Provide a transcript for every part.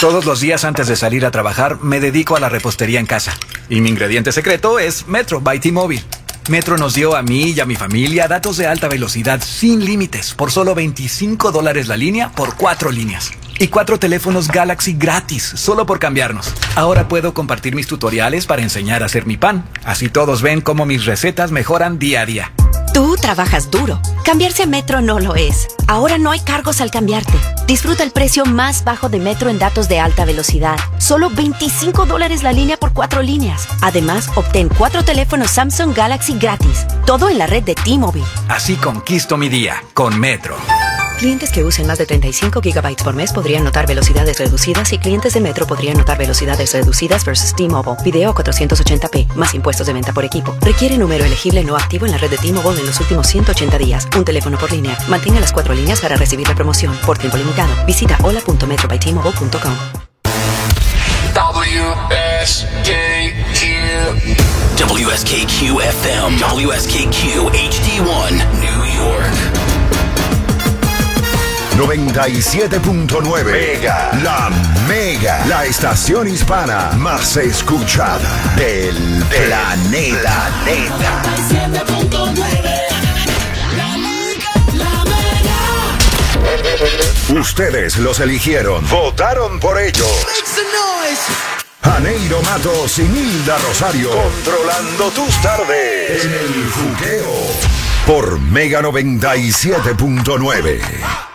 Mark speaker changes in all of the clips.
Speaker 1: McCoy 2021.
Speaker 2: Todos los días antes de salir a trabajar me dedico a la repostería en casa. Y mi ingrediente secreto es Metro by T-Mobile. Metro nos dio a mí y a mi familia datos de alta velocidad sin límites por solo 25 dólares la línea por cuatro líneas. Y cuatro teléfonos Galaxy gratis, solo por cambiarnos. Ahora puedo compartir mis tutoriales para enseñar a hacer mi pan. Así todos ven cómo mis recetas mejoran día a día.
Speaker 3: Tú trabajas duro. Cambiarse a Metro no lo es. Ahora no hay cargos al cambiarte. Disfruta el precio más bajo de Metro en datos de alta velocidad. Solo 25 dólares la línea por cuatro líneas. Además, obtén cuatro teléfonos Samsung Galaxy gratis. Todo en la red de T-Mobile.
Speaker 2: Así conquisto mi día con Metro.
Speaker 3: Clientes que usen más de 35 gigabytes por mes podrían notar velocidades reducidas y clientes de Metro podrían notar velocidades reducidas versus T-Mobile. Video 480p, más impuestos de venta por equipo. Requiere número elegible no activo en la red de T-Mobile en los últimos 180 días. Un teléfono por línea. Mantenga las cuatro líneas para recibir la promoción. Por tiempo limitado. Visita hola.metrobytmobile.com.
Speaker 4: WSKQ FM. WSKQ HD1. New York.
Speaker 5: 97.9 Mega. La Mega. La estación hispana más escuchada del planeta. planeta. Ustedes los eligieron. Votaron por ellos. Janeiro Matos y Nilda Rosario. Controlando tus tardes. En el juqueo. Por Mega 97.9.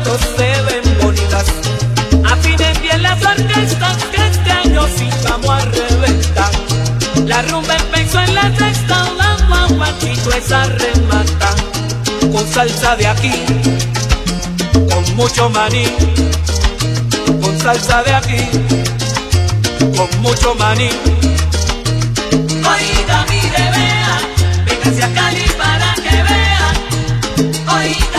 Speaker 6: fotitos se
Speaker 7: ven bonitas. Afinen bien las orquestas que este año sí vamos a reventar. La rumba empezó en la sexta, la guaguachito esa remata. Con salsa de aquí, con mucho maní. Con salsa de aquí, con mucho maní. Oiga, mire, vea, véngase a Cali para que vea. Oiga.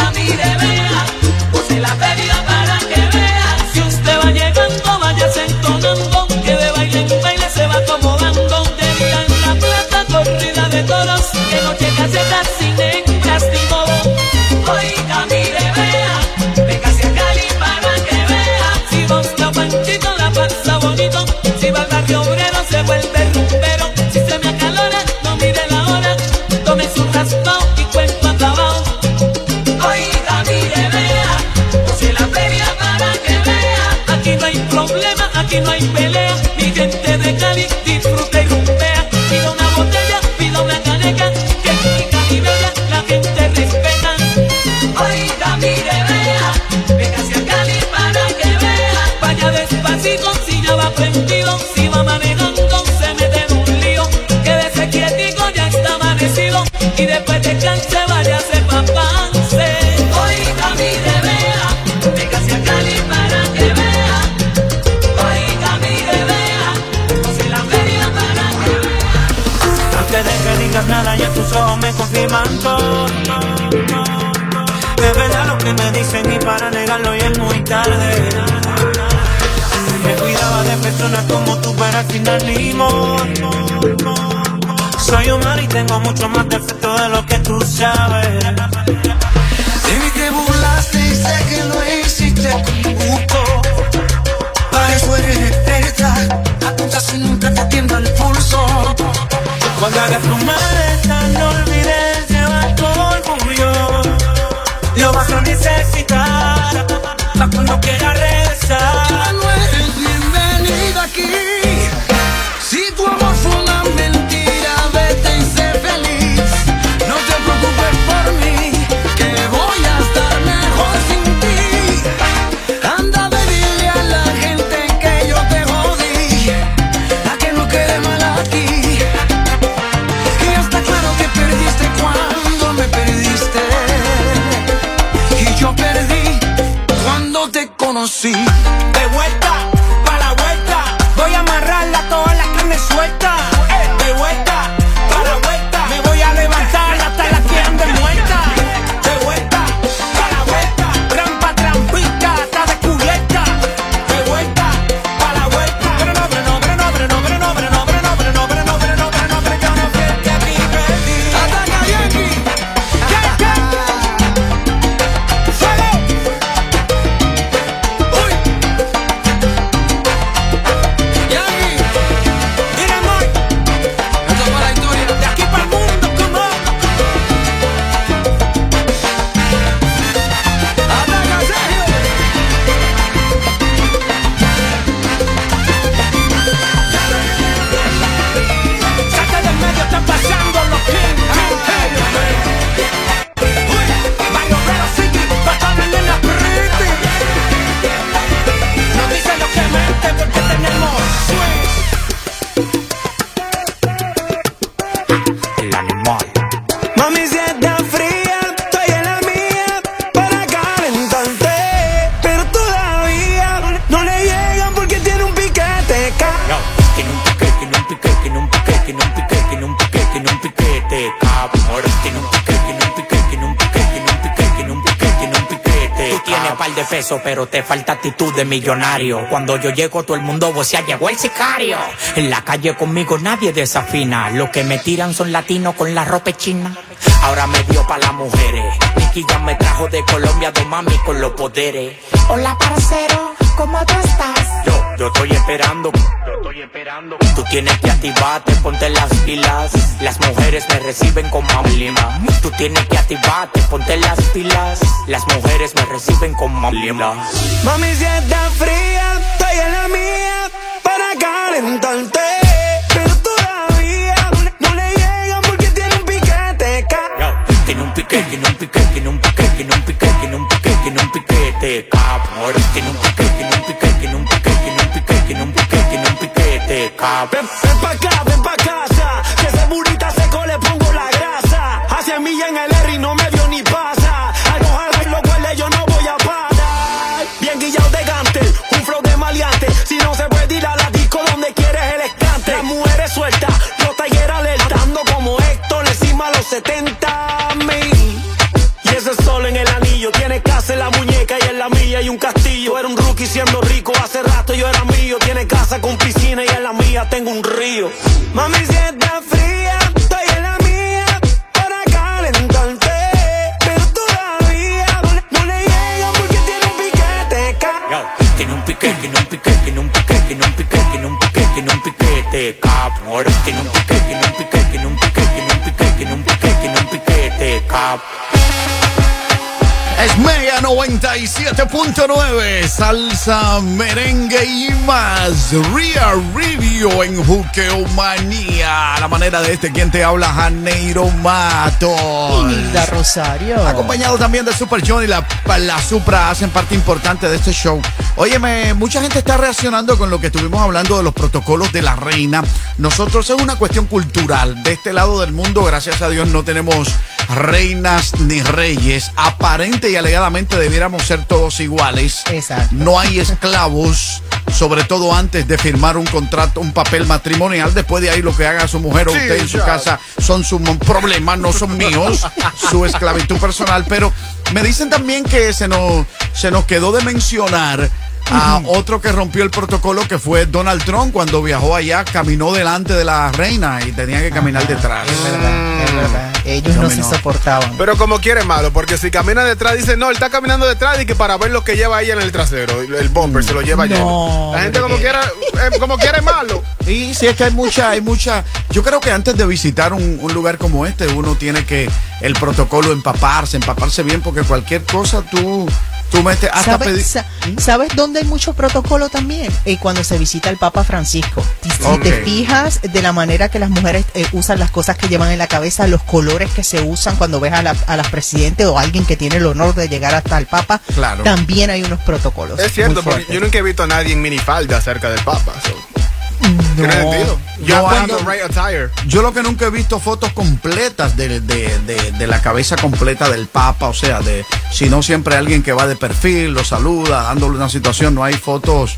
Speaker 8: Al final modo. Soy humano y tengo mucho más defecto de lo que tú sabes.
Speaker 9: De mí te burlaste y sé que lo hiciste gusto. Para eso eres experta. Apunta si nunca te atiendo el pulso.
Speaker 8: Cuando hagas tu maleta, no olvides llevar tu orgullo. Lo vas a necesitar pa' cuando quieras de pero te falta actitud de millonario. Cuando yo llego, todo el mundo vocea, llegó el sicario. En la calle conmigo nadie desafina. Los que me tiran son latinos con la ropa china. Ahora me dio pa' las mujeres. Nicky ya me trajo de Colombia, dos mami con los poderes.
Speaker 10: Hola, parcero, ¿cómo tú estás?
Speaker 8: Yo, estoy esperando. Yo estoy esperando. Tú tienes que activarte, ponte las pilas. Las mujeres me reciben con mamlima. Tú tienes que activarte, ponte las pilas. Las mujeres me reciben con mamlima. Mami, si está fría, estoy en la mía para calentarte. Pero todavía no le llegan porque tiene un piquete. Tiene un piquete, tiene un piquete, tiene un piquete, tiene un piquete, tiene un piquete, tiene un piquete, cabrón. Tiene un piquete, tiene un piquete, tiene un piquete, piquete, tiene un piquete, tiene un piquete, cabrón.
Speaker 11: Ven, ven pa' acá, ven pa' casa. Que ese burrita seco le pongo la grasa. Hace milla en el R y no me dio ni pasa. Algo jala y lo huele, yo no voy a parar. Bien guillado de gante, un flow de maleante. Si no se puede ir a la disco donde quieres el escante. Las mujeres sueltas, los talleres alertando como Héctor encima los 70 Tiene casa con piscina y en la mía tengo un río. Mami, si está fría, estoy en la mía por acá para calentarte. Pero todavía no le, no le llega porque tiene un piquete. Tiene un piquete, tiene un piquete, tiene un piquete, tiene un piquete,
Speaker 8: tiene un piquete, tiene un piquete, cabrón. Tiene un piquete.
Speaker 12: 97.9, salsa, merengue y más. Real Review en Juqueomanía. La manera de este quien te habla, Janeiro Mato.
Speaker 13: Hilda Rosario.
Speaker 12: Acompañado también de Super John y la, la Supra hacen parte importante de este show. Óyeme, mucha gente está reaccionando con lo que estuvimos hablando de los protocolos de la reina. Nosotros es una cuestión cultural. De este lado del mundo, gracias a Dios, no tenemos reinas ni reyes. Aparente y alegadamente debiéramos ser todos iguales.
Speaker 13: Exacto.
Speaker 12: No hay esclavos, sobre todo antes de firmar un contrato, un papel matrimonial. Después de ahí lo que haga su mujer o
Speaker 14: Sí,
Speaker 12: usted en su
Speaker 14: ya.
Speaker 12: casa son sus problemas, no son míos, su esclavitud personal. Pero me dicen también que se nos, se nos quedó de mencionar a otro que rompió el protocolo que fue Donald Trump cuando viajó allá, caminó delante de la reina y tenía que caminar detrás.
Speaker 13: Ellos no se soportaban.
Speaker 14: Pero como quiere malo, porque si camina detrás, dice, no, él está caminando detrás y que para ver lo que lleva ella en el trasero, el bumper se lo lleva
Speaker 12: No,
Speaker 14: lleno. La gente como quiera, eh, como quiere malo.
Speaker 12: Y sí, es que hay mucha, hay mucha. Yo creo que antes de visitar un, un lugar como este, uno tiene que el protocolo empaparse, empaparse bien, porque cualquier cosa tú, tú metes hasta pedir.
Speaker 13: ¿Sabes, sa- ¿Sabes dónde hay mucho protocolo también? Eh, cuando se visita el Papa Francisco. Si te fijas de la manera que las mujeres eh, usan las cosas que llevan en la cabeza, los colores que se usan cuando ves a, la- a las presidentes o alguien que tiene el honor de llegar hasta el Papa,
Speaker 12: Claro.
Speaker 13: también hay unos protocolos.
Speaker 14: Es cierto, porque yo nunca he visto a nadie en minifalda cerca del Papa. so. ¿Tiene Yo
Speaker 12: No
Speaker 14: cuando
Speaker 12: hay-
Speaker 14: right attire.
Speaker 12: Yo lo que nunca he visto fotos completas de, de- de- de la cabeza completa del Papa, o sea, de sino siempre alguien que va de perfil, lo saluda, dándole una situación, no hay fotos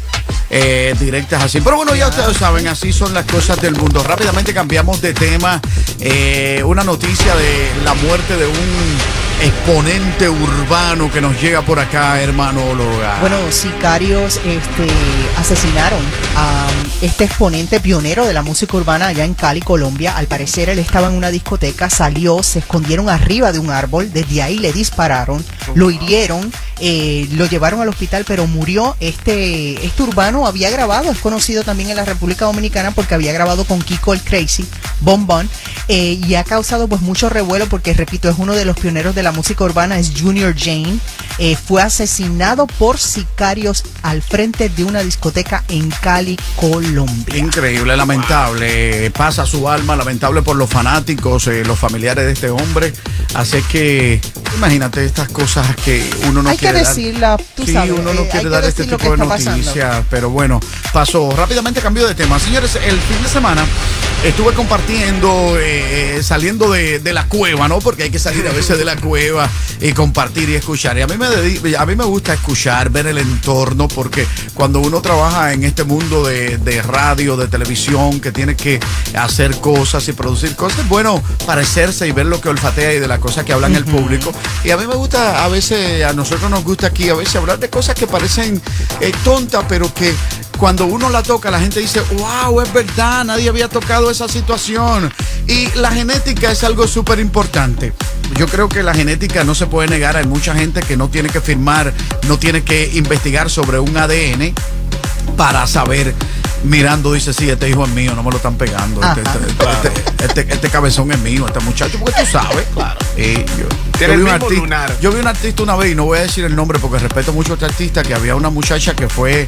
Speaker 12: eh, directas así. Pero bueno, ya ustedes saben, así son las cosas del mundo. Rápidamente cambiamos de tema. Eh, una noticia de la muerte de un exponente urbano que nos llega por acá, hermano Loga.
Speaker 13: Bueno, sicarios este, asesinaron a este exponente pionero de la música urbana allá en Cali, Colombia. Al parecer él estaba en una discoteca, salió, se escondieron arriba de un árbol, desde ahí le dispararon, lo hirieron, eh, lo llevaron al hospital, pero murió. Este, este urbano había grabado, es conocido también en la República Dominicana porque había grabado con Kiko el Crazy, Bon Bon, eh, y ha causado pues mucho revuelo porque, repito, es uno de los pioneros de la música urbana, es Junior Jane. Eh, fue asesinado por sicarios al frente de una discoteca en Cali, Colombia.
Speaker 12: Increíble, lamentable. Pasa su alma, lamentable por los fanáticos, eh, los familiares de este hombre. Así que, imagínate estas cosas que uno no
Speaker 13: hay que
Speaker 12: quiere dar.
Speaker 13: decirla, tú
Speaker 12: sí,
Speaker 13: sabes.
Speaker 12: uno no
Speaker 13: eh,
Speaker 12: quiere
Speaker 13: que
Speaker 12: dar este tipo
Speaker 13: que
Speaker 12: de
Speaker 13: pasando.
Speaker 12: noticias, pero bueno, pasó. Rápidamente cambio de tema. Señores, el fin de semana estuve compartiendo, eh, eh, saliendo de, de la cueva, ¿no? Porque hay que salir a veces de la cueva y compartir y escuchar. Y a mí me a mí me gusta escuchar, ver el entorno, porque cuando uno trabaja en este mundo de, de radio, de televisión, que tiene que hacer cosas y producir cosas, bueno parecerse y ver lo que olfatea y de las cosas que hablan el público. Y a mí me gusta, a veces, a nosotros nos gusta aquí, a veces hablar de cosas que parecen eh, tontas, pero que cuando uno la toca, la gente dice, wow, es verdad, nadie había tocado esa situación. Y la genética es algo súper importante. Yo creo que la genética no se puede negar. Hay mucha gente que no tiene que firmar, no tiene que investigar sobre un ADN para saber. Mirando, dice, sí, este hijo es mío, no me lo están pegando. Este, este- este- este- este cabezón es mío, este muchacho, porque tú sabes. Claro. yo,
Speaker 14: Tiene
Speaker 12: yo vi un artista-
Speaker 14: lunar.
Speaker 12: yo vi un artista una vez y no voy a decir el nombre porque respeto mucho a este artista que había una muchacha que fue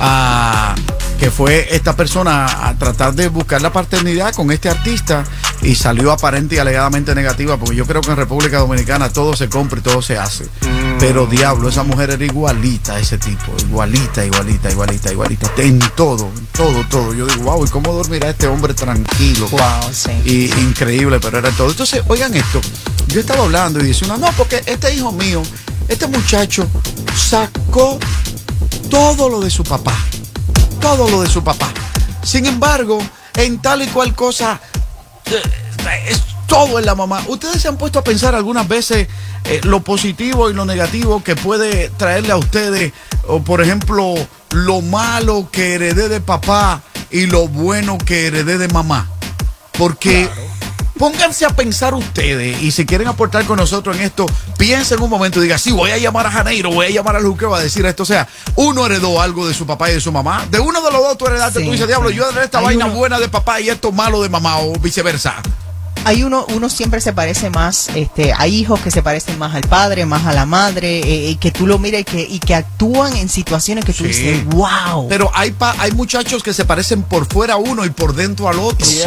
Speaker 12: a que fue esta persona a tratar de buscar la paternidad con este artista y salió aparente y alegadamente negativa porque yo creo que en República Dominicana todo se compra y todo se hace.
Speaker 14: Mm.
Speaker 12: Pero diablo, esa mujer era igualita a ese tipo, igualita, igualita, igualita, igualita, en todo, en todo, todo. Yo digo, wow, ¿y cómo dormirá este hombre tranquilo?
Speaker 13: Wow, sí.
Speaker 12: Y increíble, pero era todo. Entonces, oigan esto, yo estaba hablando y dice una, no, porque este hijo mío, este muchacho sacó todo lo de su papá, todo lo de su papá. Sin embargo, en tal y cual cosa, es todo en la mamá. ¿Ustedes se han puesto a pensar algunas veces eh, lo positivo y lo negativo que puede traerle a ustedes? O por ejemplo, lo malo que heredé de papá y lo bueno que heredé de mamá. Porque pónganse a pensar ustedes y si quieren aportar con nosotros en esto, piensen un momento y digan, sí, voy a llamar a Janeiro, voy a llamar a Luque, va a decir esto. O sea, uno heredó algo de su papá y de su mamá. De uno de los dos tú heredaste,
Speaker 13: Sí,
Speaker 12: tú dices, diablo,
Speaker 13: sí.
Speaker 12: yo heredé esta
Speaker 13: Hay
Speaker 12: vaina
Speaker 13: uno-
Speaker 12: buena de papá y esto malo de mamá o viceversa.
Speaker 13: Hay uno, uno siempre se parece más, este, hay hijos que se parecen más al padre, más a la madre, eh, eh, que tú lo miras y que, y que actúan en situaciones que tú
Speaker 15: Sí.
Speaker 13: dices, wow.
Speaker 15: Pero hay, pa- hay muchachos que se parecen por fuera a uno y por dentro al otro.
Speaker 13: Sí.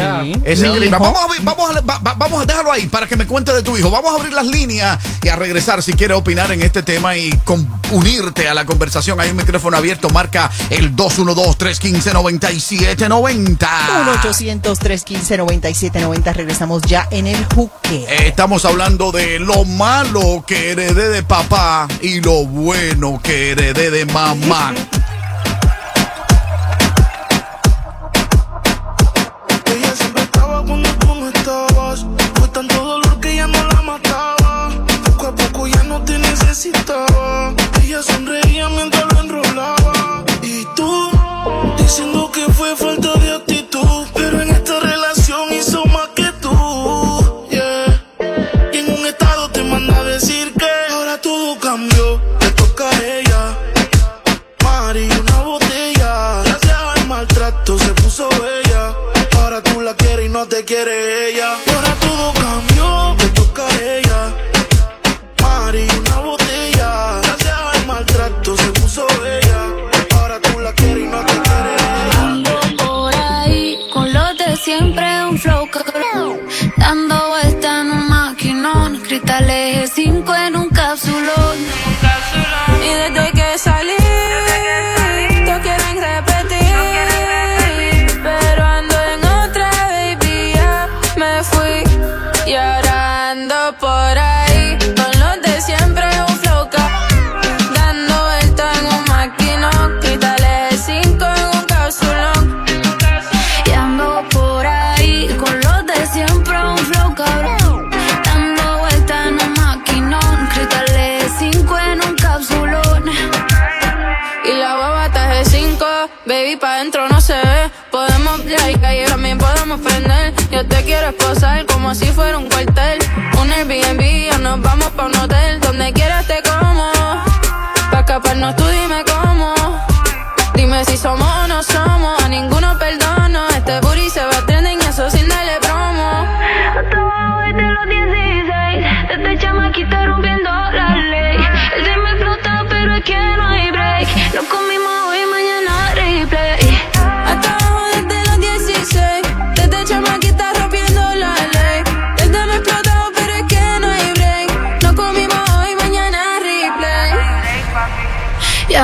Speaker 15: Es increíble. Vamos a, vamos, a, va- va- vamos a dejarlo ahí para que me cuente de tu hijo. Vamos a abrir las líneas y a regresar si quiere opinar en este tema y con- unirte a la conversación. Hay un micrófono abierto. Marca el 212-315-9790.
Speaker 13: 1-800-315-9790. Regresamos en el juque.
Speaker 15: Eh, Estamos hablando de lo malo que heredé de papá y lo bueno que heredé de mamá.
Speaker 16: Quiere ella.
Speaker 17: Baby, pa' dentro no se ve. Podemos like y también podemos prender. Yo te quiero esposar como si fuera un cuartel. Un Airbnb o nos vamos pa' un hotel. Donde quieras te como. Pa' escaparnos tú dime cómo. Dime si somos o no somos. A ninguno perdono. Este booty se va Y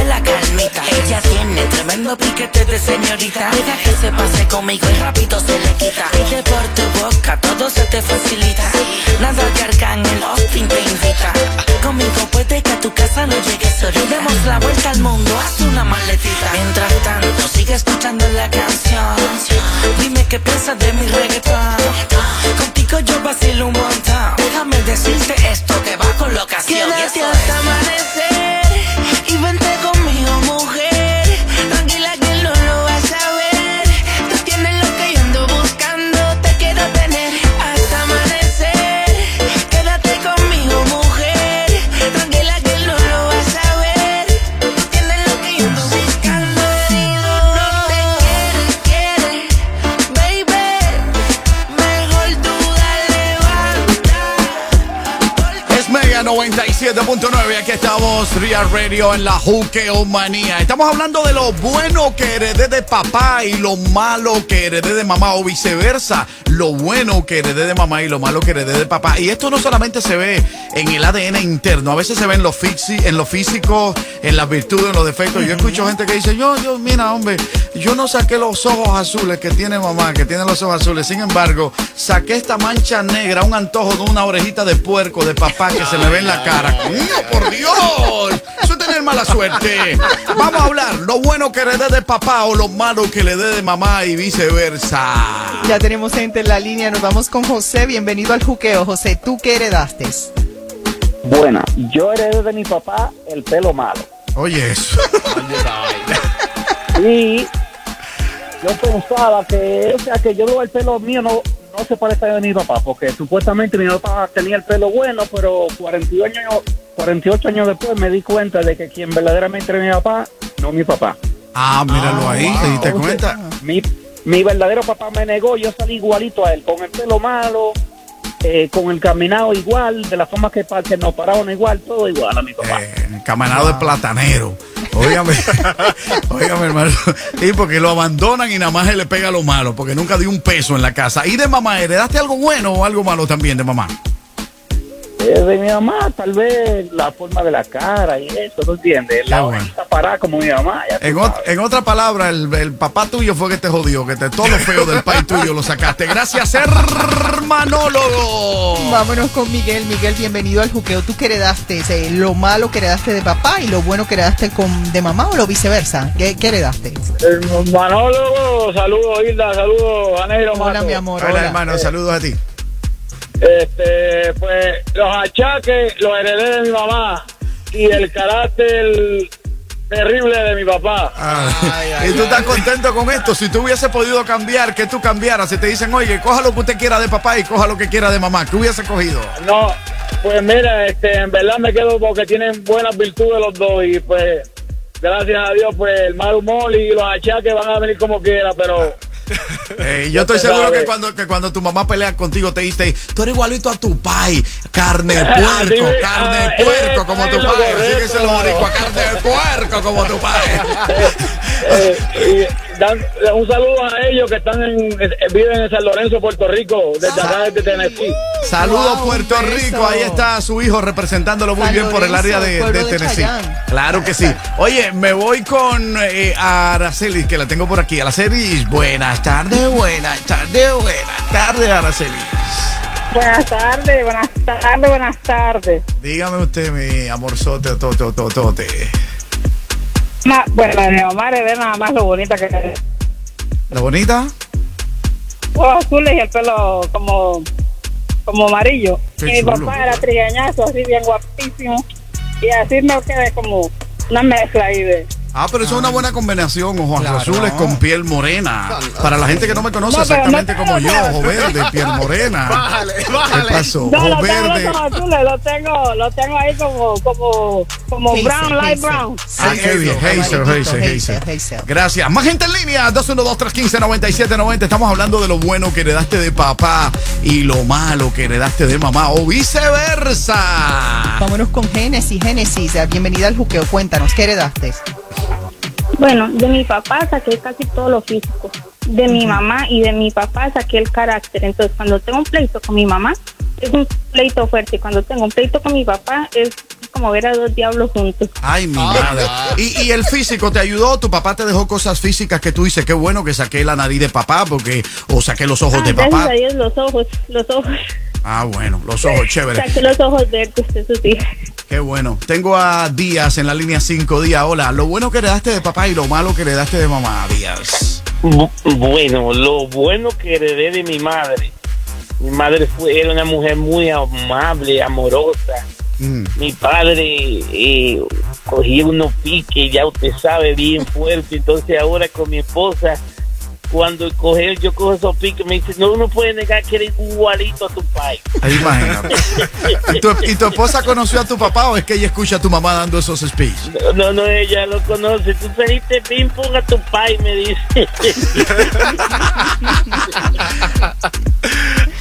Speaker 17: y
Speaker 18: la
Speaker 19: calmita. Ella tiene tremendo piquete de señorita. Deja que se pase conmigo y rápido se le quita. Pide por tu boca, todo se te facilita. Nada de arcángel, Austin te invita. Conmigo puede que a tu casa no llegues solo. Demos la vuelta al mundo, haz una maletita. Mientras tanto, sigue escuchando la canción. Dime qué piensas de mi reggaetón. Contigo yo vacilo un montón. Déjame decirte esto que va con locación. y
Speaker 20: Quédate hasta
Speaker 19: es.
Speaker 20: amanecer
Speaker 12: 97.9, aquí estamos, Real Radio en la Juqueomanía. Estamos hablando de lo bueno que heredé de papá y lo malo que heredé de mamá o viceversa. Lo bueno que heredé de mamá y lo malo que heredé de papá. Y esto no solamente se ve en el ADN interno, a veces se ve en lo, en físico, en las virtudes, en los defectos. Yo escucho gente que dice, yo, yo, mira, hombre, yo no saqué los ojos azules que tiene mamá, que tiene los ojos azules. Sin embargo, saqué esta mancha negra, un antojo de una orejita de puerco de papá que se me ve en la cara. ¡No, por Dios! Eso es tener mala suerte. Vamos a hablar lo bueno que heredé de papá o lo malo que le dé de mamá y viceversa.
Speaker 13: Ya tenemos gente en la línea, nos vamos con José. Bienvenido al juqueo. José, ¿tú qué heredaste?
Speaker 21: Buena, yo heredé de mi papá el pelo malo.
Speaker 12: Oye, eso.
Speaker 21: Y yo pensaba que, o sea, que yo veo el pelo mío no, no se parece a de mi papá, porque supuestamente mi papá tenía el pelo bueno, pero 48 años, 48 años después me di cuenta de que quien verdaderamente era mi papá, no mi papá.
Speaker 12: Ah, míralo ahí, ¿te diste cuenta?
Speaker 21: Mi, mi verdadero papá me negó, yo salí igualito a él, con el pelo malo, eh, con el caminado igual, de la forma que, que nos pararon igual, todo igual a mi papá.
Speaker 12: El camarado de platanero. Óigame, óigame, hermano. Y porque lo abandonan y nada más se le pega lo malo, porque nunca dio un peso en la casa. ¿Y de mamá, heredaste algo bueno o algo malo también de mamá?
Speaker 21: Eh, de mi mamá, tal vez la forma de la cara y eso, ¿no entiendes? La
Speaker 12: bueno.
Speaker 21: parada como mi mamá.
Speaker 12: En, ot- en otra palabra, el, el papá tuyo fue que te jodió, que te, todo lo feo del país tuyo lo sacaste. Gracias, hermanólogo.
Speaker 13: Vámonos con Miguel. Miguel, bienvenido al juqueo. ¿Tú qué heredaste? Eh, ¿Lo malo que heredaste de papá y lo bueno que heredaste con, de mamá o lo viceversa? ¿Qué, qué heredaste?
Speaker 22: El manólogo, saludos Hilda, saludos Aneiro
Speaker 13: Hola, mi amor.
Speaker 12: Hola, hermano, saludos a ti.
Speaker 22: Este, pues los achaques los heredé de mi mamá y el carácter terrible de mi papá.
Speaker 12: ¿Y tú estás contento con esto? Si tú hubiese podido cambiar, que tú cambiaras? Si te dicen, oye, coja lo que usted quiera de papá y coja lo que quiera de mamá, ¿qué hubiese cogido?
Speaker 22: No, pues mira, este, en verdad me quedo porque tienen buenas virtudes los dos y pues gracias a Dios pues el mal humor y los achaques van a venir como quiera, pero
Speaker 12: Eh, yo estoy seguro que cuando, que cuando tu mamá pelea contigo te dice, tú eres igualito a tu pai, carne de puerco,
Speaker 22: Sí,
Speaker 12: carne
Speaker 22: ah,
Speaker 12: de puerco
Speaker 22: eh,
Speaker 12: como tu pai. Así que se lo carne de puerco como tu pai.
Speaker 22: Dan- un saludo a ellos que están en, eh, viven en San Lorenzo, Puerto Rico, desde acá desde Tennessee.
Speaker 12: Saludos
Speaker 22: Wow,
Speaker 12: Puerto. Rico, ahí está su hijo representándolo muy
Speaker 22: San
Speaker 12: bien por el área de,
Speaker 22: pueblo
Speaker 12: de
Speaker 22: de
Speaker 12: Tennessee.
Speaker 22: Chayán.
Speaker 12: Claro que sí. Oye, me voy con eh, Araceli, que la tengo por aquí. Araceli, buenas tardes, buenas tardes, buenas tardes, Araceli.
Speaker 23: Buenas tardes, buenas tardes, buenas tardes.
Speaker 12: Dígame usted, mi amorzote, tote, tote, tote.
Speaker 23: Ma- bueno, mi mamá heredé nada más lo bonita que es.
Speaker 12: ¿La bonita?
Speaker 23: Ojos azules y el pelo como, como amarillo.
Speaker 12: Qué
Speaker 23: y mi papá era trigueñazo, así bien guapísimo. Y así me quedé como una mezcla ahí de...
Speaker 12: Ah, pero eso es una buena combinación, ojos
Speaker 23: Claro.
Speaker 12: azules con piel morena. Para la gente que no me conoce
Speaker 23: No,
Speaker 12: exactamente
Speaker 23: no-
Speaker 12: como yo, ojo verde, piel morena.
Speaker 23: Bájale,
Speaker 12: ¿Qué pasó?
Speaker 23: No,
Speaker 12: Ojo
Speaker 23: lo tengo los ojos azules, lo tengo, lo tengo ahí como, como, como
Speaker 12: Hazel,
Speaker 23: brown, light brown.
Speaker 12: Ah, qué bien. Hazel, Hazel, Hazel. Gracias. Más gente en línea. 212-315-9790. Estamos hablando de lo bueno que heredaste de papá y lo malo que heredaste de mamá o viceversa.
Speaker 13: Vámonos con Génesis. Génesis, bienvenida al juqueo. Cuéntanos, ¿qué heredaste?
Speaker 24: Bueno, de mi papá saqué casi todo lo físico. De mi mamá y de mi papá saqué el carácter. Entonces, cuando tengo un pleito con mi mamá, es un pleito fuerte. Y cuando tengo un pleito con mi papá, es como ver a dos diablos juntos.
Speaker 12: Ay, mi madre. ¿Y, y el físico te ayudó? ¿Tu papá te dejó cosas físicas que tú dices, qué bueno que saqué la nariz de papá porque o saqué los ojos de
Speaker 24: Ah, Gracias
Speaker 12: papá?
Speaker 24: a Dios, los ojos, los ojos.
Speaker 12: Ah, bueno, los ojos, chévere.
Speaker 24: Saqué los ojos verdes, eso sí.
Speaker 12: Qué bueno. Tengo a Díaz en la línea 5. Díaz, hola. Lo bueno que heredaste de papá y lo malo que heredaste de mamá, Díaz.
Speaker 25: Bu- Bueno, lo bueno que heredé de mi madre. Mi madre fue, era una mujer muy amable, amorosa.
Speaker 12: Mm.
Speaker 25: Mi padre eh, cogía unos piques, ya usted sabe, bien fuerte. Entonces ahora con mi esposa, cuando coge, yo cojo esos piques, me dice, no, uno puede negar que eres igualito a tu país.
Speaker 12: Ahí imagínate. ¿Y tu, y tu esposa conoció a tu papá o es que ella escucha a tu mamá dando esos speech?
Speaker 25: No, no, ella lo conoce. Tú saliste ping pong a tu país, me dice.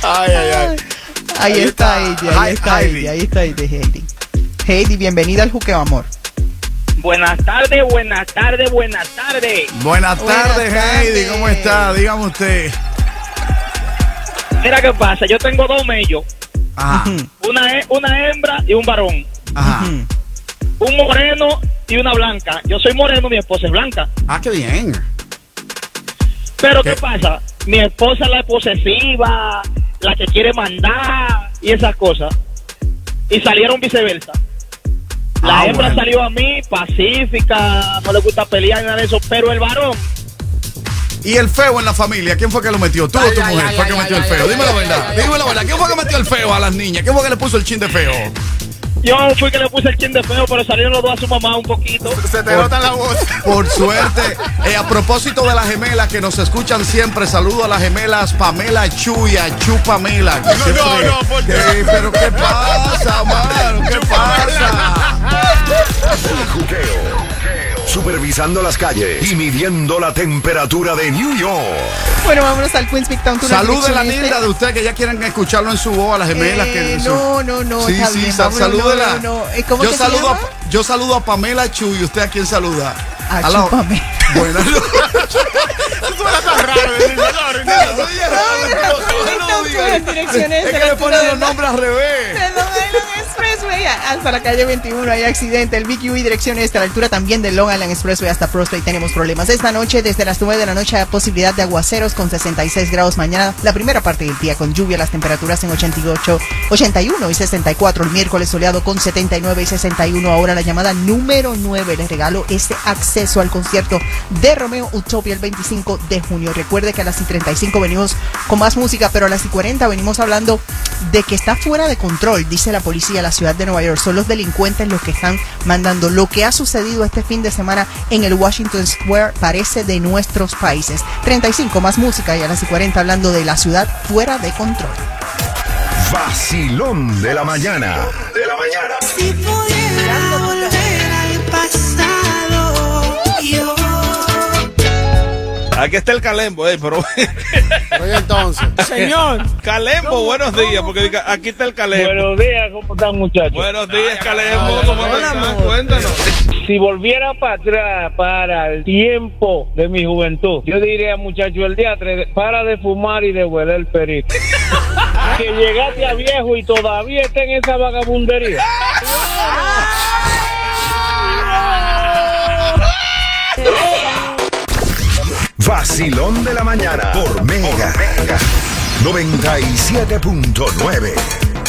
Speaker 12: Ay, ay, ay.
Speaker 13: Ahí está ella, ahí está ella, ahí está ella, Heidi. Heidi, bienvenida al juqueo, amor.
Speaker 21: Buenas tardes, buenas tardes, buenas tardes.
Speaker 12: Buenas tardes, Heidi. ¿Cómo está? Dígame usted.
Speaker 21: Mira qué pasa, yo tengo dos mellos,
Speaker 12: Ajá.
Speaker 21: una, he- una hembra y un varón.
Speaker 12: Ajá.
Speaker 21: Un moreno y una blanca. Yo soy moreno, mi esposa es blanca.
Speaker 12: Ah, qué bien.
Speaker 21: Pero ¿qué, pasa? Mi esposa es la posesiva, la que quiere mandar y esas cosas. Y salieron viceversa. La
Speaker 12: Ah,
Speaker 21: hembra
Speaker 12: bueno.
Speaker 21: salió a mí, pacífica, no le gusta pelear ni nada de eso, pero el varón
Speaker 12: ¿Y el feo en la familia? ¿Quién fue que lo metió? ¿Tú o tu mujer fue que metió el feo? Dime la verdad. Dime la verdad. ¿Quién fue que metió el feo a las niñas? ¿Quién fue que le puso el chin de feo?
Speaker 21: Yo fui que le puse el chin de feo, pero salieron los dos a su mamá un poquito.
Speaker 14: Se te
Speaker 12: Por-
Speaker 14: nota la voz.
Speaker 12: Por suerte, eh, a propósito de las gemelas que nos escuchan siempre, saludo a las gemelas Pamela Chu y a Chu Pamela.
Speaker 14: No,
Speaker 12: siempre-
Speaker 14: no, no, ¿por qué?
Speaker 12: Eh, pero ¿qué pasa, mano? ¿Qué pasa?
Speaker 26: El juqueo. Supervisando las calles y midiendo la temperatura de New York.
Speaker 13: Bueno, vámonos al Queens Big Town. Tour
Speaker 12: Salude la linda
Speaker 13: Este.
Speaker 12: de usted que ya quieren escucharlo en su voz a las gemelas. que
Speaker 13: Eh, no, no, no,
Speaker 12: Sí,
Speaker 13: está
Speaker 12: sí,
Speaker 13: bien, no, no, no. Eh, ¿cómo
Speaker 12: yo,
Speaker 13: que
Speaker 12: saludo a, yo saludo a Pamela Chu y usted a quién saluda.
Speaker 13: A
Speaker 12: la-
Speaker 13: Chu Pamela.
Speaker 12: Buenas
Speaker 13: direcciones
Speaker 12: Es que le ponen los nombres al revés.
Speaker 13: Expressway hasta la calle 21 hay accidente. El BQE dirección este a la altura también de Long Island Expressway hasta Prospect tenemos problemas. Esta noche desde las 9 de la noche hay posibilidad de aguaceros con 66 grados mañana. La primera parte del día con lluvia, las temperaturas en 88, 81 y 64. El miércoles soleado con 79 y 61. Ahora la llamada número 9. Les regalo este acceso al concierto de Romeo Utopia el 25 de junio. Recuerde que a las y 35 venimos con más música, pero a las y 40 venimos hablando de que está fuera de control, dice la policía la ciudad de Nueva York. Son los delincuentes los que están mandando. Lo que ha sucedido este fin de semana en el Washington Square parece de nuestros países. 35 más música y a las y 40 hablando de la ciudad fuera de control.
Speaker 26: Vacilón de la mañana. De la mañana.
Speaker 27: Aquí está el Calembo, eh, pero.
Speaker 14: Oye, entonces.
Speaker 27: Señor. Calembo, buenos días, porque diga, aquí está el Calembo.
Speaker 21: Buenos días, ¿cómo están muchachos?
Speaker 27: Buenos días, Calembo, ¿cómo están? Cuéntanos.
Speaker 21: Si volviera para atrás, para el tiempo de mi juventud, yo diría, muchacho, el día 3, para de fumar y de hueler el perito. que llegaste a viejo y todavía está en esa vagabundería.
Speaker 26: Vacilón de la mañana. Por Mega. 97.9.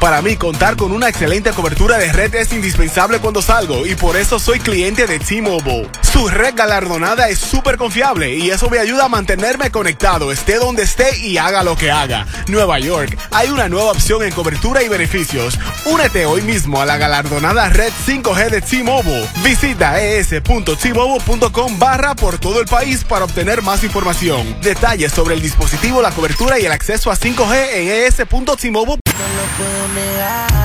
Speaker 14: Para mí, contar con una excelente cobertura de red es indispensable cuando salgo y por eso soy cliente de T-Mobile. Su red galardonada es súper confiable y eso me ayuda a mantenerme conectado, esté donde esté y haga lo que haga. Nueva York, hay una nueva opción en cobertura y beneficios. Únete hoy mismo a la galardonada red 5G de T-Mobile. Visita es.tmobile.com barra por todo el país para obtener más información. Detalles sobre el dispositivo, la cobertura y el acceso a 5G en
Speaker 28: me
Speaker 29: high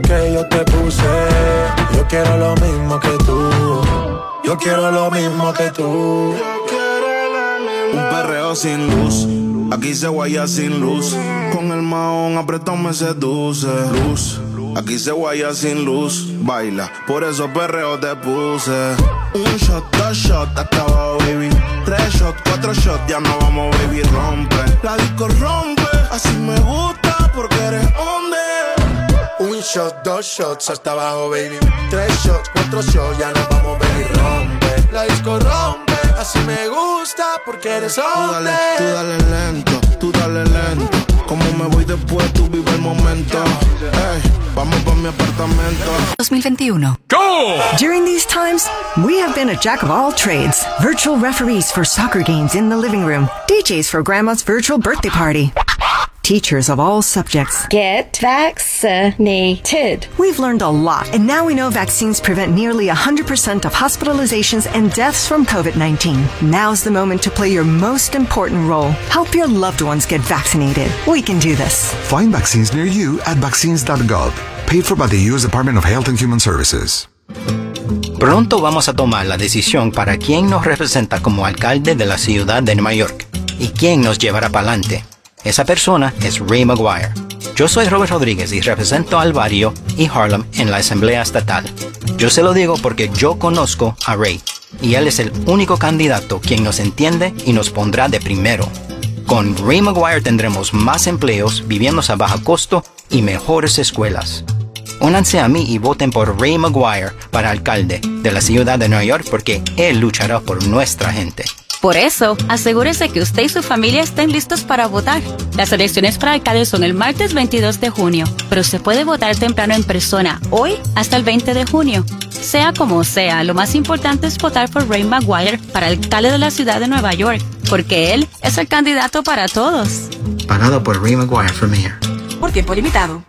Speaker 29: que yo te puse. Yo quiero lo mismo que tú. Yo quiero lo mismo que tú.
Speaker 15: Un perreo sin luz. Aquí se guaya sin luz. Con el maón apretado me seduce. Luz. Aquí se guaya sin luz. Baila. Por eso perreo te puse. Un shot, dos shots, hasta abajo, baby. Tres shots, cuatro shots, ya no vamos, baby. Rompe. La disco rompe. Así me gusta porque eres hombre.
Speaker 29: Un shot, dos shots hasta abajo, baby. Tres shots, cuatro shots, ya nos vamos, baby. Rompe. La disco rompe. Así me gusta porque eres
Speaker 15: Tú dale, tú dale lento, tú dale lento. Como me voy después, tú vive el momento. Ey, vamos pa' mi apartamento.
Speaker 30: 2021. Go! During these times, we have been a jack of all trades. Virtual referees for soccer games in the living room. DJs for grandma's virtual birthday party. Teachers of all subjects. Get vaccinated. We've learned a lot, and now we know vaccines prevent nearly 100% of hospitalizations and deaths from COVID 19. Now's the moment to play your most important role. Help your loved ones get vaccinated. We can do this.
Speaker 31: Find vaccines near you at vaccines.gov. Paid for by the U.S. Department of Health and Human Services.
Speaker 28: Pronto vamos a tomar la decisión para quién nos representa como alcalde de la ciudad de Nueva York y quién nos llevará para adelante. Esa persona es Ray Maguire. Yo soy Robert Rodríguez y represento al barrio y Harlem en la Asamblea Estatal. Yo se lo digo porque yo conozco a Ray y él es el único candidato quien nos entiende y nos pondrá de primero. Con Ray Maguire tendremos más empleos, viviendas a bajo costo y mejores escuelas. Únanse a mí y voten por Ray Maguire para alcalde de la ciudad de Nueva York porque él luchará por nuestra gente.
Speaker 32: Por eso, asegúrese que usted y su familia estén listos para votar. Las elecciones para alcalde son el martes 22 de junio, pero se puede votar temprano en persona hoy hasta el 20 de junio. Sea como sea, lo más importante es votar por Ray Maguire para alcalde de la ciudad de Nueva York, porque él es el candidato para todos.
Speaker 28: Pagado por Ray Maguire for mayor.
Speaker 32: Por tiempo limitado.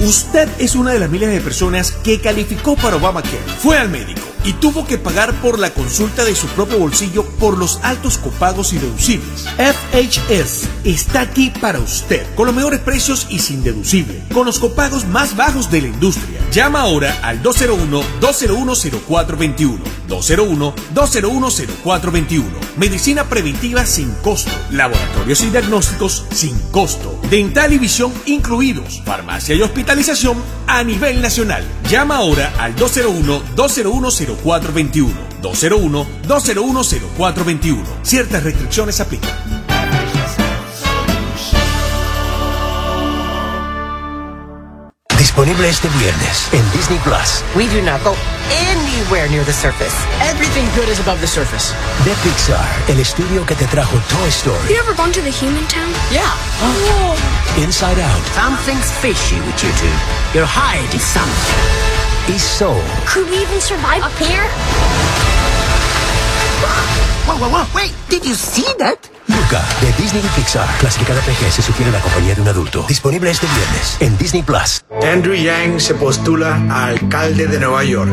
Speaker 33: Usted es una de las miles de personas que calificó para Obamacare, fue al médico y tuvo que pagar por la consulta de su propio bolsillo por los altos copagos y deducibles. FHS está aquí para usted, con los mejores precios y sin deducible, con los copagos más bajos de la industria. Llama ahora al 201-201-0421. 201-201-0421. Medicina preventiva sin costo. Laboratorios y diagnósticos sin costo. Dental y visión incluidos. Farmacia y hospitalización a nivel nacional. Llama ahora al 201-201-0421. 201-201-0421. Ciertas restricciones aplican.
Speaker 34: Disponible este viernes en Disney Plus.
Speaker 35: We do not go anywhere near the surface. Everything good is above the surface.
Speaker 34: De Pixar, el estudio que te trajo Toy Story.
Speaker 36: You ever gone to the human town?
Speaker 35: Yeah.
Speaker 34: Inside Out
Speaker 35: Something's fishy with you two. You're hiding something.
Speaker 34: Y Soul.
Speaker 36: Could we even survive up here?
Speaker 35: Whoa, whoa, whoa. Wait, did you see that?
Speaker 34: Luca, de Disney y Pixar. Clasificada PG se sugiere la compañía de un adulto. Disponible este viernes en Disney Plus.
Speaker 37: Andrew Yang se postula a alcalde de Nueva York.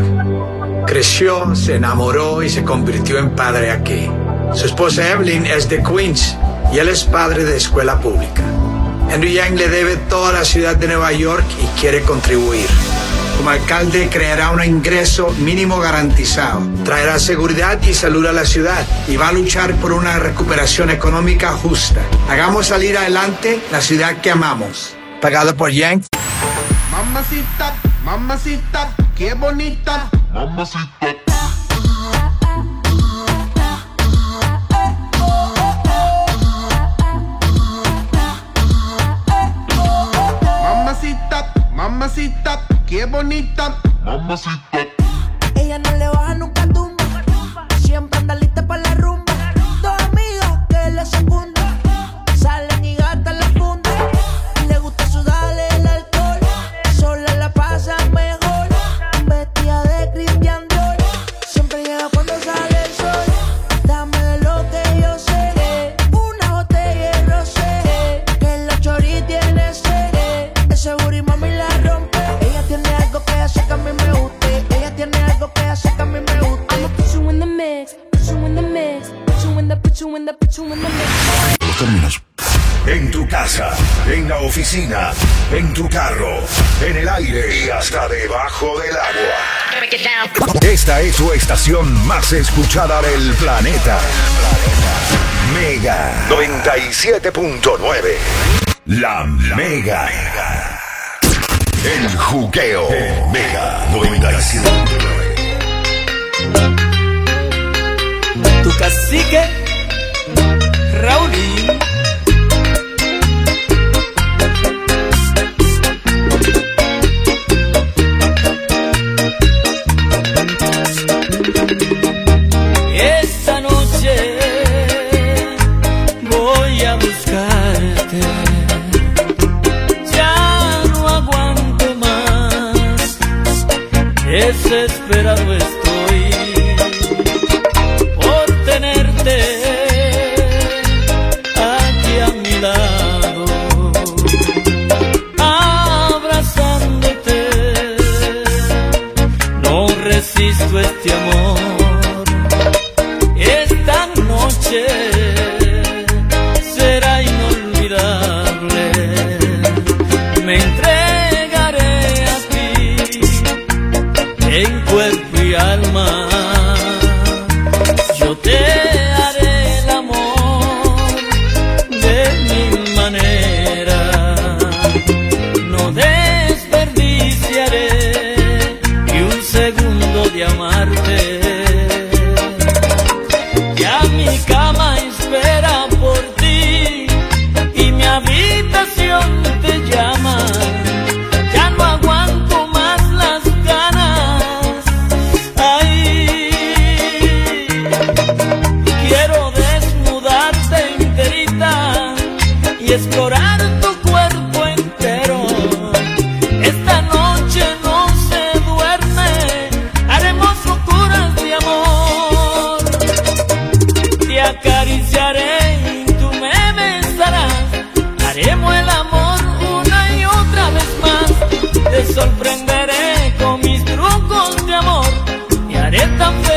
Speaker 37: Creció, se enamoró y se convirtió en padre aquí. Su esposa Evelyn es de Queens y él es padre de escuela pública. Andrew Yang le debe toda la ciudad de Nueva York y quiere contribuir. Como alcalde creará un ingreso mínimo garantizado, traerá seguridad y salud a la ciudad y va a luchar por una recuperación económica justa. Hagamos salir adelante la ciudad que amamos. Pagado por Yang.
Speaker 19: Mamacita, mamacita, qué bonita. Mamacita, mamacita, qué bonita. Mamacita.
Speaker 26: en tu carro, en el aire y hasta debajo del agua. Esta es tu estación más escuchada del planeta. Mega 97.9. La Mega. El juqueo. Mega 97.9.
Speaker 7: Tu cacique, Raúl desesperado es. y tú me besarás. Haremos el amor una y otra vez más. Te sorprenderé con mis trucos de amor y haré tan feliz.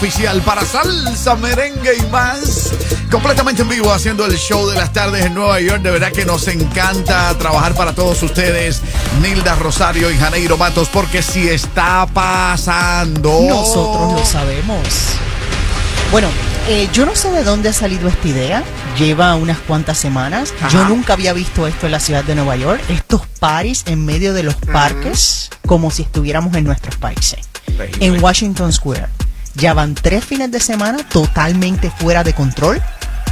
Speaker 12: Oficial para salsa, merengue y más. Completamente en vivo haciendo el show de las tardes en Nueva York. De verdad que nos encanta trabajar para todos ustedes, Nilda Rosario y Janeiro Matos, porque si está pasando.
Speaker 13: Nosotros lo sabemos. Bueno, eh, yo no sé de dónde ha salido esta idea. Lleva unas cuantas semanas. Yo nunca había visto esto en la ciudad de Nueva York. Estos paris en medio de los parques, como si estuviéramos en nuestros países. En Washington Square. Ya van tres fines de semana totalmente fuera de control.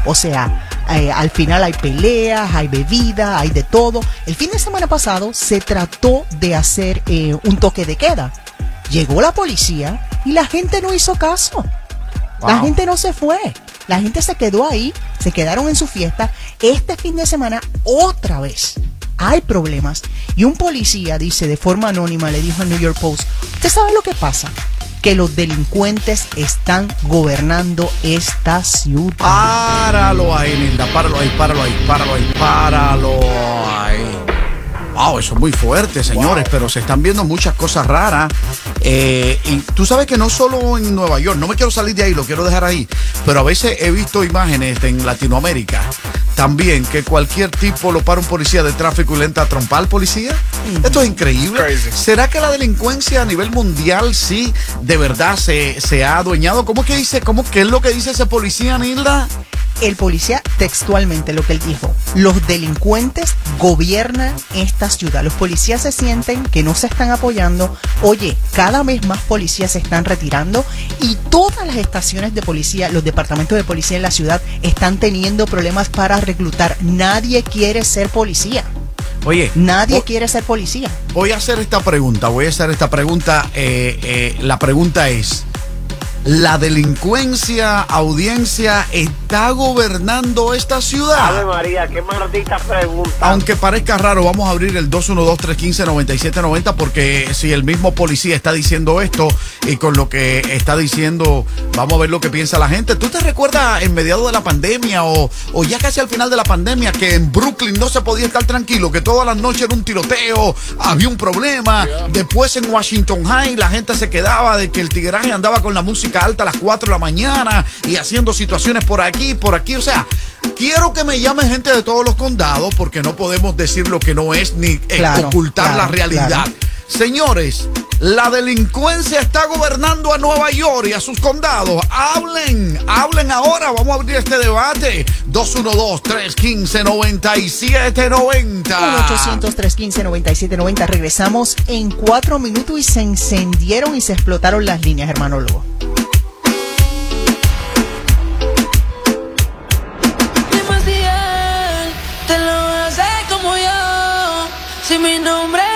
Speaker 13: O sea, eh, al final hay peleas, hay bebida, hay de todo. El fin de semana pasado se trató de hacer eh, un toque de queda. Llegó la policía y la gente no hizo caso. La gente no se fue. La gente se quedó ahí, se quedaron en su fiesta. Este fin de semana, otra vez, hay problemas. Y un policía dice de forma anónima, le dijo al New York Post, ¿usted sabe lo que pasa? Que los delincuentes están gobernando esta ciudad.
Speaker 12: Páralo ahí, Linda, páralo ahí, páralo ahí, páralo ahí, páralo ahí. Wow, eso es muy fuerte, señores, pero se están viendo muchas cosas raras. Eh, y tú sabes que no solo en Nueva York, no me quiero salir de ahí, lo quiero dejar ahí, pero a veces he visto imágenes en Latinoamérica también que cualquier tipo lo para un policía de tráfico y le entra a trompar al policía. Esto es increíble. ¿Será que la delincuencia a nivel mundial sí de verdad se, se ha adueñado? ¿Cómo que dice? ¿Cómo qué es lo que dice ese policía, Nilda?
Speaker 13: El policía textualmente lo que él dijo, los delincuentes gobiernan esta ciudad. Los policías se sienten que no se están apoyando. Oye, cada vez más policías se están retirando y todas las estaciones de policía, los departamentos de policía en la ciudad están teniendo problemas para reclutar. Nadie quiere ser policía.
Speaker 12: Oye,
Speaker 13: Nadie quiere ser policía.
Speaker 12: Voy a hacer esta pregunta, voy a hacer esta pregunta. eh, eh, la pregunta es, ¿la delincuencia, audiencia, está gobernando esta ciudad?
Speaker 25: Ave María, qué maldita pregunta.
Speaker 12: Aunque parezca raro, vamos a abrir el 212-315-9790 porque si el mismo policía está diciendo esto y con lo que está diciendo, vamos a ver lo que piensa la gente. ¿Tú te recuerdas en mediados de la pandemia o, o ya casi al final de la pandemia que en Brooklyn no se podía estar tranquilo, que todas las noches era un tiroteo, había un problema? Después en Washington High la gente se quedaba de que el tigueraje andaba con la música alta a las 4 de la mañana y haciendo situaciones por aquí, por aquí. O sea, quiero que me llame gente de todos los condados porque no podemos decir lo que no es ni eh,
Speaker 13: Claro,
Speaker 12: ocultar
Speaker 13: claro,
Speaker 12: la realidad.
Speaker 13: claro.
Speaker 12: Señores, la delincuencia está gobernando a Nueva York y a sus condados. Hablen, hablen ahora. Vamos a abrir este debate. 212-315-9790.
Speaker 13: 1-800-315-9790. Regresamos en cuatro minutos y se encendieron y se explotaron las líneas, hermano Lobo.
Speaker 9: Mi nombre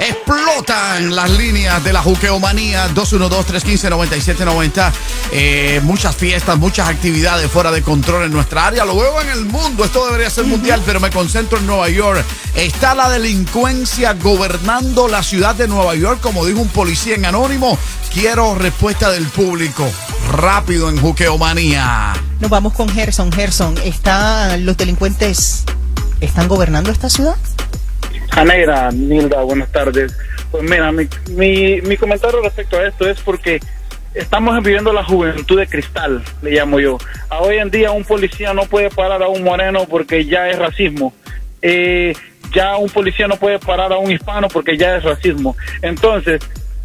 Speaker 12: Explotan las líneas de la juqueomanía 212-315-9790. Eh, muchas fiestas, muchas actividades fuera de control en nuestra área. Lo veo en el mundo. Esto debería ser mundial, pero me concentro en Nueva York. Está la delincuencia gobernando la ciudad de Nueva York, como dijo un policía en anónimo. Quiero respuesta del público. Rápido en juqueomanía.
Speaker 13: Nos vamos con Gerson. Gerson, ¿están los delincuentes están gobernando esta ciudad?
Speaker 21: Janeira, Nilda, buenas tardes. Pues mira, mi, mi, mi comentario respecto a esto es porque estamos viviendo la juventud de cristal, le llamo yo. A hoy en día un policía no puede parar a un moreno porque ya es racismo. Eh, ya un policía no puede parar a un hispano porque ya es racismo. Entonces,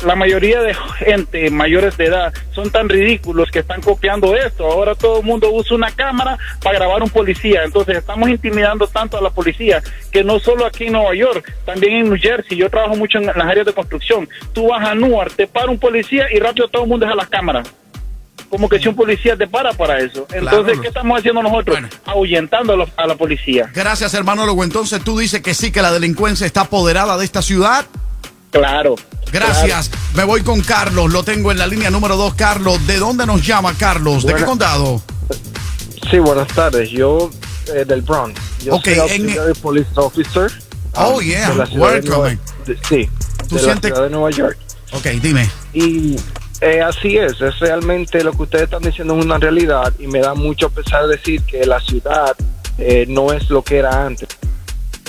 Speaker 21: la mayoría de gente mayores de edad son tan ridículos que están copiando esto. Ahora todo el mundo usa una cámara para grabar un policía. Entonces estamos intimidando tanto a la policía que no solo aquí en Nueva York, también en New Jersey. Yo trabajo mucho en las áreas de construcción. Tú vas a Newark, te para un policía y rápido todo el mundo deja las cámaras. Como que si un policía te para para eso. Entonces,
Speaker 12: Claro.
Speaker 21: ¿qué estamos haciendo nosotros? Ahuyentando a, los- a la policía.
Speaker 12: Gracias, hermano Luego. Entonces tú dices que sí, que la delincuencia está apoderada de esta ciudad.
Speaker 21: Claro.
Speaker 12: Gracias. Me voy con Carlos. Lo tengo en la línea número 2. Carlos, ¿de dónde nos llama Carlos? ¿De qué condado?
Speaker 38: Sí, buenas tardes. Yo eh, del Bronx. Yo
Speaker 12: Ok,
Speaker 38: soy
Speaker 12: en-
Speaker 38: police officer.
Speaker 12: Oh,
Speaker 38: um,
Speaker 12: yeah.
Speaker 38: de la ciudad de Nueva-
Speaker 12: Welcome.
Speaker 38: de- sí,
Speaker 12: ¿Tú
Speaker 38: de la ciudad de Nueva York.
Speaker 12: Ok, dime.
Speaker 38: Y eh, así es, es realmente lo que ustedes están diciendo es una realidad y me da mucho pesar decir que la ciudad eh, no es lo que era antes.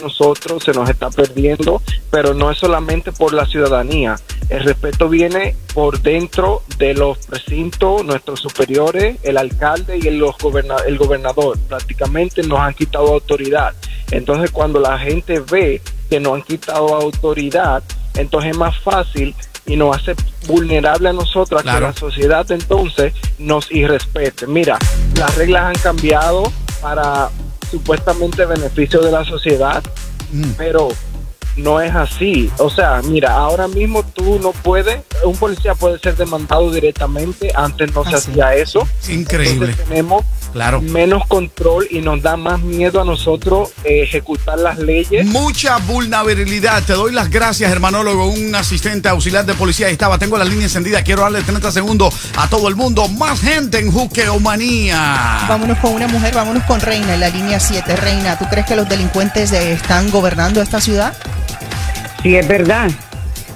Speaker 38: Nosotros se nos está perdiendo, pero no es solamente por la ciudadanía. El respeto viene por dentro de los precintos, nuestros superiores, el alcalde y el, los goberna- el gobernador. Prácticamente nos han quitado autoridad. Entonces cuando la gente ve que nos han quitado autoridad, entonces es más fácil y nos hace vulnerable a nosotros a que la sociedad entonces nos irrespete. Mira, las reglas han cambiado para supuestamente beneficio de la sociedad, pero no es así. O sea, mira, ahora mismo tú no puedes, un policía puede ser demandado directamente, antes no se hacía eso.
Speaker 12: Increíble.
Speaker 38: Entonces tenemos
Speaker 12: Claro.
Speaker 38: menos control y nos da más miedo a nosotros eh, ejecutar las leyes.
Speaker 12: Mucha vulnerabilidad. Te doy las gracias, hermanólogo. Un asistente auxiliar de policía ahí estaba. Tengo la línea encendida. Quiero darle 30 segundos a todo el mundo. Más gente en Juqueomanía.
Speaker 13: Vámonos con una mujer, vámonos con Reina en la línea 7. Reina, ¿tú crees que los delincuentes eh, están gobernando esta ciudad?
Speaker 39: Sí, es verdad.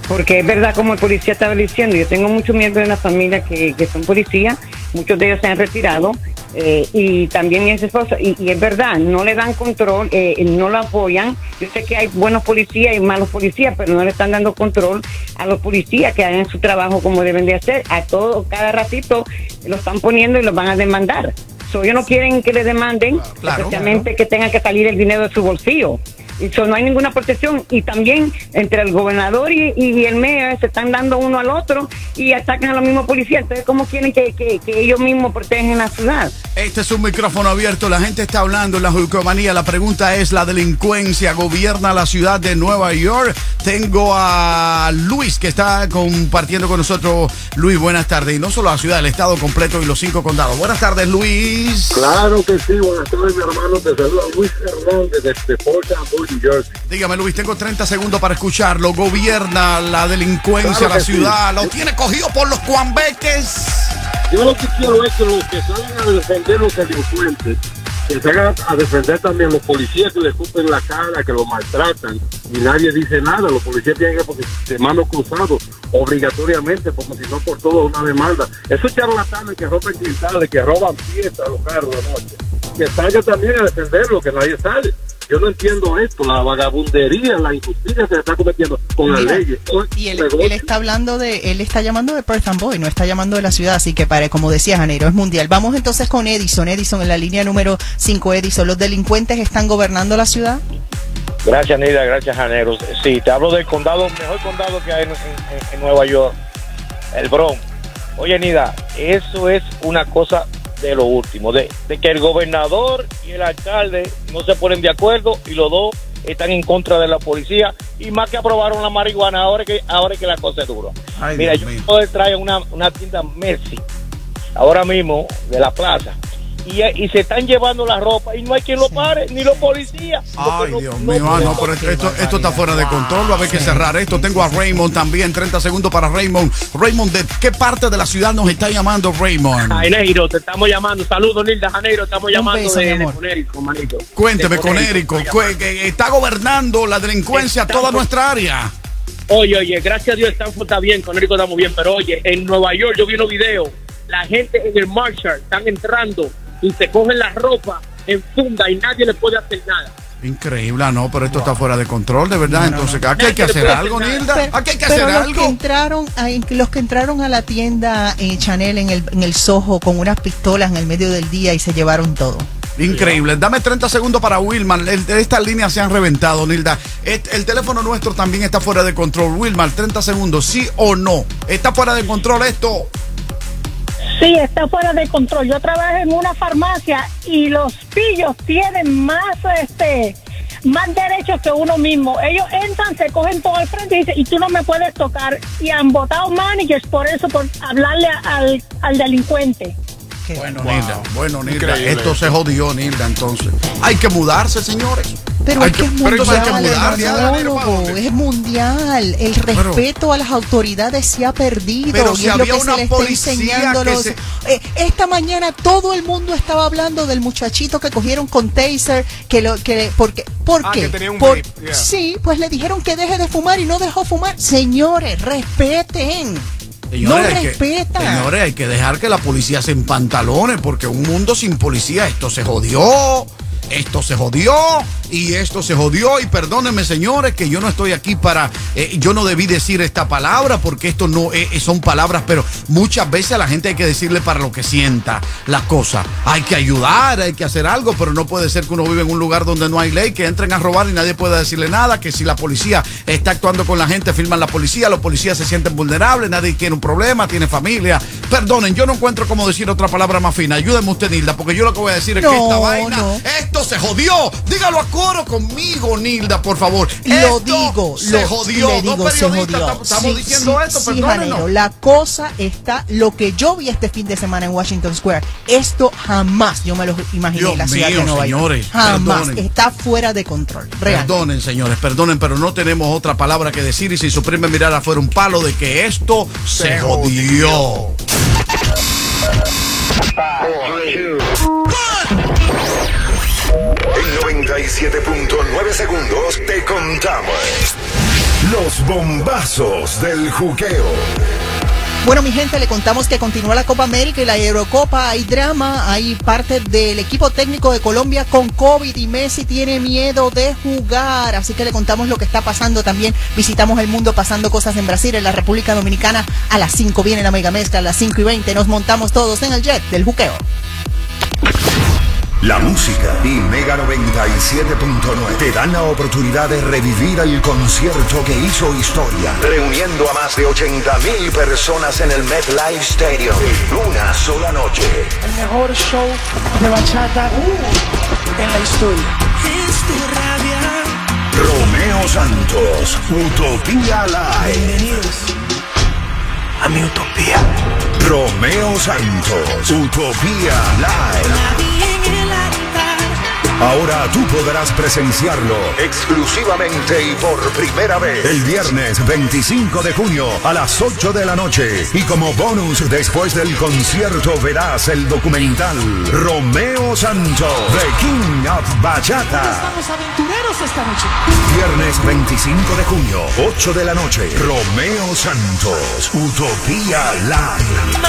Speaker 39: Porque es verdad, como el policía estaba diciendo, yo tengo muchos miembros de la familia que, que son policías, muchos de ellos se han retirado, eh, y también mi ex esposa, y, y es verdad, no le dan control, eh, no lo apoyan. Yo sé que hay buenos policías y malos policías, pero no le están dando control a los policías que hagan su trabajo como deben de hacer. A todo, cada ratito lo están poniendo y los van a demandar. So, ellos no quieren que le demanden,
Speaker 40: Claro,
Speaker 39: especialmente que tenga que salir el dinero de su bolsillo. Y so, no hay ninguna protección. Y también entre el gobernador y, y el mayor se están dando uno al otro y atacan a los mismos policías. Entonces, ¿cómo quieren que, que- que ellos mismos protegen la ciudad?
Speaker 12: Este es un micrófono abierto. La gente está hablando en la Juqueomanía. La pregunta es: ¿la delincuencia gobierna la ciudad de Nueva York? Tengo a Luis que está compartiendo con nosotros. Luis, buenas tardes. Y no solo la ciudad, el estado completo y los cinco condados. Buenas tardes, Luis.
Speaker 41: Claro que sí, buenas tardes mi hermano, te saluda Luis Hernández desde Port St. New Jersey.
Speaker 12: Dígame, Luis, tengo 30 segundos para escucharlo. ¿Gobierna la delincuencia
Speaker 41: Claro
Speaker 12: la
Speaker 41: sí.
Speaker 12: ciudad? ¿Lo tiene cogido por los cuambeques?
Speaker 41: Yo lo que quiero es que los que salgan a defender los delincuentes que se hagan a defender también los policías que le escupen la cara, que lo maltratan y nadie dice nada. Los policías tienen que poner de manos cruzados obligatoriamente, como si no por todo una demanda. Esos charlatanes que rompen cristales, que roban piezas a los carros de noche, que salgan también a defenderlo, que nadie sale. Yo no entiendo esto, la vagabundería, la injusticia que se está cometiendo con las leyes.
Speaker 13: Y él, él está hablando de, él está llamando de Perth and Boy, no está llamando de la ciudad, así que para, como decía Janeiro, es mundial. Vamos entonces con Edison, Edison en la línea número 5, Edison, ¿los delincuentes están gobernando la ciudad?
Speaker 25: Gracias, Nida, gracias, Janeros. Sí, te hablo del condado, mejor condado que hay en, en- en Nueva York, el Bronx. Oye, Nida, eso es una cosa de lo último, de, de que el gobernador y el alcalde no se ponen de acuerdo y los dos están en contra de la policía y más que aprobaron la marihuana, ahora que ahora que la cosa es dura.
Speaker 12: Ay,
Speaker 25: Mira,
Speaker 12: Dios
Speaker 25: yo puedo traer una, una tienda Messi ahora mismo de la plaza y, y se están llevando la ropa y no hay quien lo pare, ni los policías.
Speaker 12: Ay, Dios mío, ah, no, pero esto, esto, esto está fuera de control, va a haber que cerrar esto. Tengo a Raymond también, 30 segundos para Raymond. Raymond, ¿de qué parte de la ciudad nos está llamando Raymond?
Speaker 27: Janeiro, te estamos llamando. Saludos, Nilda Janeiro. Estamos llamando
Speaker 12: beso,
Speaker 27: de, de. Conérico, manito.
Speaker 12: Cuénteme,
Speaker 27: De
Speaker 12: Conérico, que está gobernando la delincuencia toda nuestra área.
Speaker 27: Oye, oye, gracias a Dios Stanford está bien, Conérico estamos bien, pero oye, en Nueva York yo vi unos videos, la gente en el Marshall están entrando y se cogen la ropa en funda y nadie le puede hacer nada.
Speaker 12: Increíble, ah, no, pero esto está fuera de control, de verdad. Entonces, aquí hay que hacer algo, Nilda.
Speaker 13: Pero,
Speaker 12: Aquí hay que hacer
Speaker 13: los que
Speaker 12: algo.
Speaker 13: entraron, a, los que entraron a la tienda eh, Chanel en el, en el Soho con unas pistolas en el medio del día y se llevaron todo.
Speaker 12: Increíble. Dame 30 segundos para Wilmar. Estas líneas se han reventado, Nilda. El, teléfono nuestro también está fuera de control. Wilmar, 30 segundos, ¿sí o no? ¿Está fuera de control esto?
Speaker 42: Sí, está fuera de control. Yo trabajo en una farmacia y los pillos tienen más este más derechos que uno mismo. Ellos entran, se cogen todo al frente y dicen, y tú no me puedes tocar. Y han votado managers por eso, por hablarle al, al delincuente.
Speaker 12: Bueno, Nilda, bueno, Nilda,
Speaker 42: Increíble
Speaker 12: esto se jodió, Nilda, entonces. Hay que mudarse, señores.
Speaker 13: Pero
Speaker 12: Hay
Speaker 13: es que es
Speaker 12: eso hay que
Speaker 13: mundial, hermanólogo, es mundial. El respeto a las autoridades se ha perdido.
Speaker 12: Pero
Speaker 13: y
Speaker 12: si
Speaker 13: es lo que se
Speaker 12: una
Speaker 13: le está
Speaker 12: policía
Speaker 13: enseñando
Speaker 12: que
Speaker 13: los-
Speaker 12: se-
Speaker 13: Eh, esta mañana todo el mundo estaba hablando del muchachito que cogieron con taser, que lo que porque ¿por
Speaker 14: Ah,
Speaker 13: qué?
Speaker 14: que tenía un
Speaker 13: Por-
Speaker 14: vape, yeah.
Speaker 13: Sí, pues le dijeron que deje de fumar y no dejó fumar. Señores, respeten.
Speaker 12: Señores,
Speaker 13: no
Speaker 12: hay que, señores, hay que dejar que la policía se empantalones, porque un mundo sin policía, esto se jodió. Esto se jodió y esto se jodió y perdónenme señores que yo no estoy aquí para, eh, yo no debí decir esta palabra porque esto no eh, eh, son palabras, pero muchas veces a la gente hay que decirle para lo que sienta las cosas. Hay que ayudar, hay que hacer algo, pero no puede ser que uno vive en un lugar donde no hay ley, que entren a robar y nadie pueda decirle nada, que si la policía está actuando con la gente, firman la policía, los policías se sienten vulnerables, nadie tiene un problema, tiene familia. Perdonen, yo no encuentro cómo decir otra palabra más fina. Ayúdenme usted, Nilda, porque yo lo que voy a decir es que esta vaina,
Speaker 13: no.
Speaker 12: esto se jodió. Dígalo a coro conmigo, Nilda, por favor.
Speaker 13: Lo
Speaker 12: Esto
Speaker 13: digo,
Speaker 12: se
Speaker 13: lo-
Speaker 12: jodió.
Speaker 13: le
Speaker 12: Dos
Speaker 13: digo, se jodió.
Speaker 12: tam- estamos
Speaker 13: Sí,
Speaker 12: diciendo
Speaker 13: sí,
Speaker 12: esto,
Speaker 13: sí. Janero, la cosa está, lo que yo vi este fin de semana en Washington Square, esto jamás yo me lo imaginé
Speaker 12: Dios
Speaker 13: en la ciudad
Speaker 12: mío,
Speaker 13: de Nueva
Speaker 12: señores,
Speaker 13: York. Jamás,
Speaker 12: perdonen.
Speaker 13: está fuera de control. Real.
Speaker 12: Perdonen, señores, perdonen, pero no tenemos otra palabra que decir y si su primer mirada fuera un palo de que esto se, jodió.
Speaker 26: En 97.9 segundos te contamos los bombazos del juqueo.
Speaker 13: Bueno, mi gente, le contamos que continúa la Copa América y la Eurocopa. Hay drama, hay parte del equipo técnico de Colombia con COVID y Messi tiene miedo de jugar. Así que le contamos lo que está pasando. También visitamos el mundo pasando cosas en Brasil, en la República Dominicana. A las 5 viene la mega a las 5 y 20 nos montamos todos en el jet del juqueo.
Speaker 26: La música y Mega 97.9 te dan la oportunidad de revivir el concierto que hizo historia, reuniendo a más de 80 mil personas en el MetLife Stadium en una sola noche.
Speaker 43: El mejor show de bachata en la historia. Es tu rabia.
Speaker 26: Romeo Santos, Utopía Live.
Speaker 43: Bienvenidos a mi utopía.
Speaker 26: Romeo Santos, Utopía Live. Ahora tú podrás presenciarlo exclusivamente y por primera vez el viernes 25 de junio a las 8 de la noche. Y como bonus después del concierto verás el documental Romeo Santos, The King of Bachata.
Speaker 15: Estamos aventureros esta noche.
Speaker 26: Viernes 25 de junio, 8 de la noche, Romeo Santos, Utopía Live.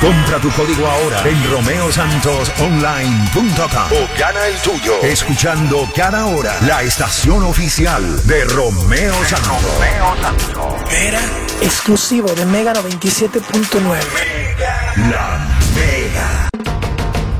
Speaker 26: Compra tu código ahora en romeosantosonline.com o gana el tuyo escuchando cada hora la estación oficial de Romeo Santos.
Speaker 15: Era exclusivo de Mega 97.9.
Speaker 26: La Mega.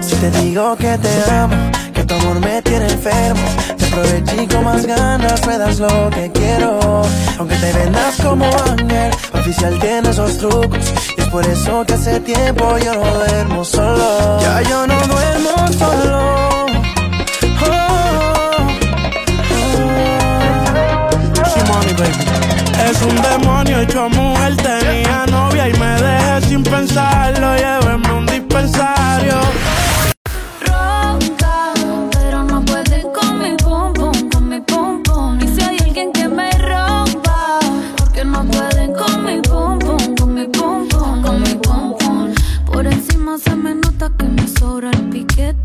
Speaker 9: Si te digo que te amo, que tu amor me tiene enfermo, te aproveché con más ganas me das lo que quiero. Aunque te vendas como ángel, oficial tiene esos trucos. Y es por eso que hace tiempo yo no duermo solo. Ya yo no duermo solo. Oh,
Speaker 15: Es un demonio hecho mujer, tenía novia y me dejé sin pensarlo. Llévenme un
Speaker 16: Ronca, pero no puede con mi pum pum, con mi pum pum. Y si hay alguien que me rompa, porque no pueden con mi pum pum, con mi pum pum, con mi pum pum. Por encima se me nota que me sobra el piquete.